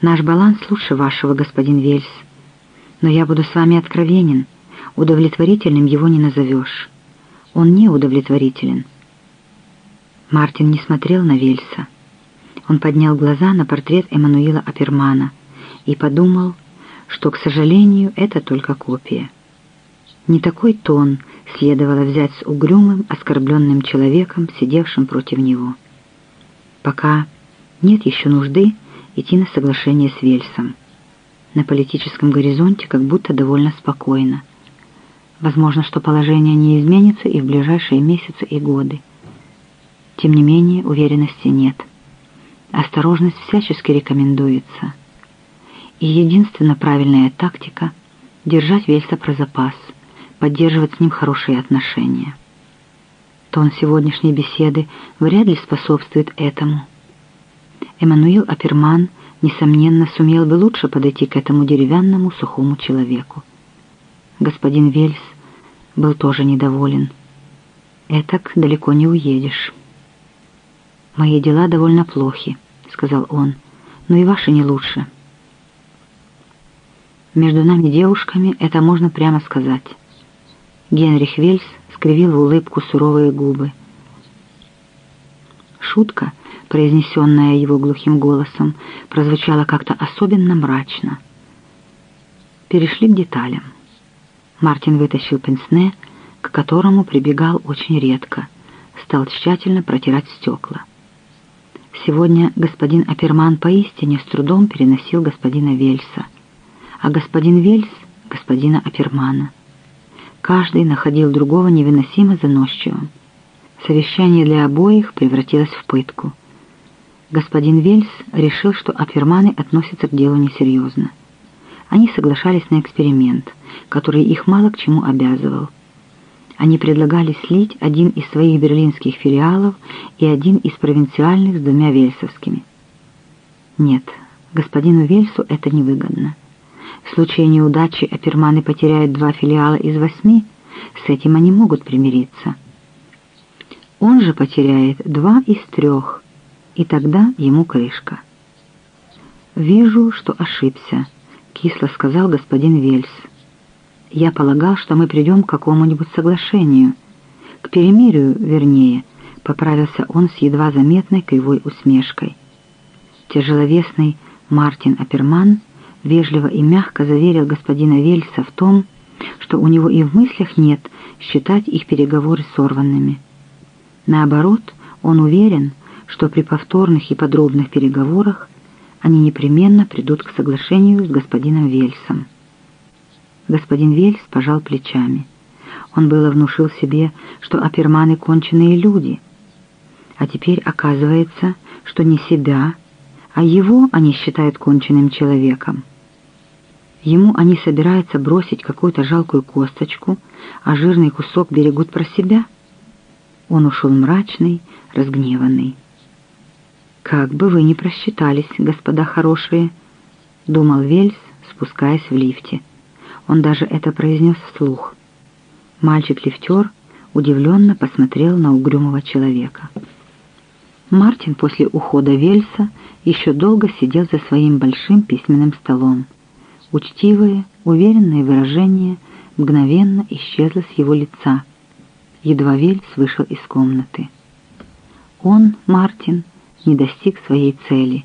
Наш баланс лучше вашего, господин Вельс. Но я буду с вами откровенен. Удовлетворительным его не назовешь. Он не удовлетворителен. Мартин не смотрел на Вельса. Он поднял глаза на портрет Эммануила Апермана и подумал, что, к сожалению, это только копия. Не такой тон следовало взять с угрюмым, оскорбленным человеком, сидевшим против него. Пока нет еще нужды идти на соглашение с Вельсом. На политическом горизонте как будто довольно спокойно. Возможно, что положение не изменится и в ближайшие месяцы и годы. Тем не менее, уверенности нет. Осторожность всячески рекомендуется. И единственно правильная тактика — держать Вельса про запас, поддерживать с ним хорошие отношения. Тон сегодняшней беседы вряд ли способствует этому. Эммануил Аперман, несомненно, сумел бы лучше подойти к этому деревянному сухому человеку. Господин Вельс был тоже недоволен. «Этак далеко не уедешь». «Мои дела довольно плохи», — сказал он, — «но и ваши не лучше». Между нами девушками это можно прямо сказать. Генрих Вельс скривил в улыбку суровые губы. Шутка, произнесенная его глухим голосом, прозвучала как-то особенно мрачно. Перешли к деталям. Мартин вытащил пенсне, к которому прибегал очень редко, стал тщательно протирать стекла. Сегодня господин Аперман поистине с трудом переносил господина Вельса, а господин Вельс — господина Апермана. Каждый находил другого невыносимо заносчивым. Совещание для обоих превратилось в пытку. Господин Вельс решил, что Аперманы относятся к делу несерьезно. Они соглашались на эксперимент, который их мало к чему обязывал. Они предлагали слить один из своих берлинских филиалов и один из провинциальных с двумя вельсовскими. Нет, господину Вельсу это невыгодно. В случае неудачи Аперманы потеряют два филиала из восьми, с этим они могут примириться. Он же потеряет два из трех, и тогда ему крышка. «Вижу, что ошибся», — кисло сказал господин Вельс. «Я полагал, что мы придем к какому-нибудь соглашению, к перемирию, вернее», — поправился он с едва заметной кривой усмешкой. Тяжеловесный Мартин Аперман вежливо и мягко заверил господина Вельса в том, что у него и в мыслях нет считать их переговоры сорванными. Наоборот, он уверен, что при повторных и подробных переговорах они непременно придут к соглашению с господином Вельсом. Господин Вельс пожал плечами. Он было внушил себе, что оперманы конченые люди. А теперь оказывается, что не себя, а его они считают конченным человеком. Ему они собираются бросить какую-то жалкую косточку, а жирный кусок берегут про себя — он ушел мрачный, разгневанный. «Как бы вы ни просчитались, господа хорошие», — думал Вельс, спускаясь в лифте. Он даже это произнес вслух. Мальчик-лифтер удивленно посмотрел на угрюмого человека. Мартин после ухода Вельса еще долго сидел за своим большим письменным столом. Учтивое, уверенное выражение мгновенно исчезло с его лица — едва Вельс вышел из комнаты. Он, Мартин, не достиг своей цели,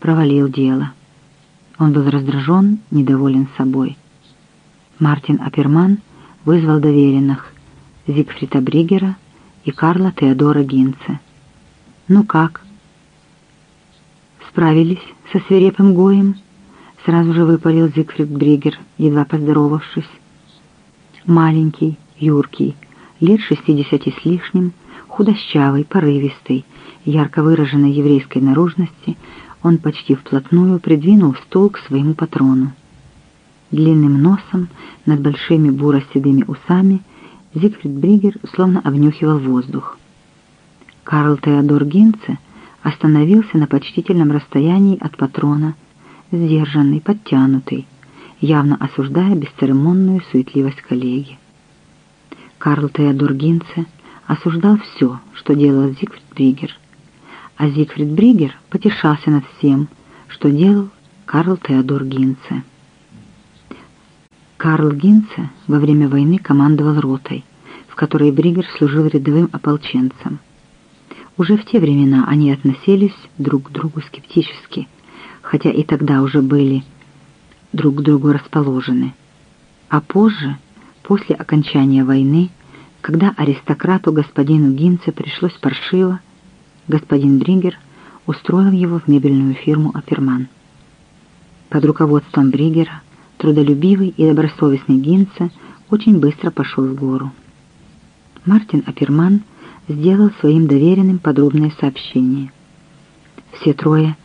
провалил дело. Он был раздражен, недоволен собой. Мартин Аперман вызвал доверенных Зигфрида Бригера и Карла Теодора Гинце. «Ну как?» «Справились со свирепым гоем?» Сразу же выпалил Зигфрид Бригер, едва поздоровавшись. Маленький, юркий, лет шестидесяти с лишним, худощавый, порывистый, ярко выраженной еврейской наружности, он почти вплотную придвинул стул к своему патрону. Длинным носом, над большими буро-седыми усами, Зигфрид Бригер словно обнюхивал воздух. Карл Теодор Гинце остановился на почтительном расстоянии от патрона, сдержанный, подтянутый, явно осуждая бесцеремонную суетливость коллеги. Карл Теодор Гинце осуждал все, что делал Зигфрид Бригер, а Зигфрид Бригер потешался над всем, что делал Карл Теодор Гинце. Карл Гинце во время войны командовал ротой, в которой Бригер служил рядовым ополченцем. Уже в те времена они относились друг к другу скептически, хотя и тогда уже были друг к другу расположены. А позже, после окончания войны, когда аристократу господину Гинце пришлось паршиво, господин Бригер устроил его в мебельную фирму «Аперман». Под руководством Бригера трудолюбивый и добросовестный Гинце очень быстро пошел в гору. Мартин Аперман сделал своим доверенным подробное сообщение. Все трое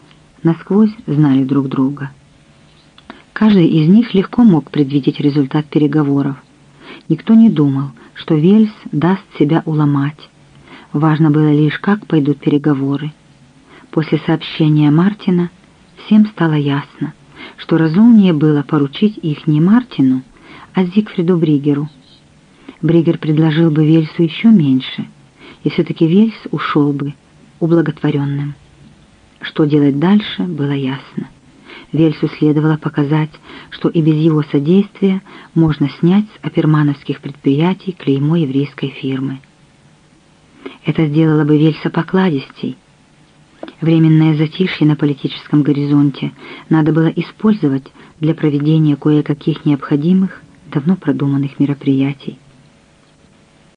насквозь знали друг друга. Каждый из них легко мог предвидеть результат переговоров. Никто не думал, что Вельс даст себя уломать. Важно было лишь, как пойдут переговоры. После сообщения Мартина всем стало ясно, что разумнее было поручить их не Мартину, а Зигфриду Бригеру. Бригер предложил бы Вельсу еще меньше, и все-таки Вельс ушел бы ублаготворенным. Что делать дальше, было ясно. Вельсу следовало показать, что и без его содействия можно снять с апермановских предприятий клеймо еврейской фирмы. Это сделало бы Вельса покладистей. Временное затишье на политическом горизонте надо было использовать для проведения кое-каких необходимых, давно продуманных мероприятий.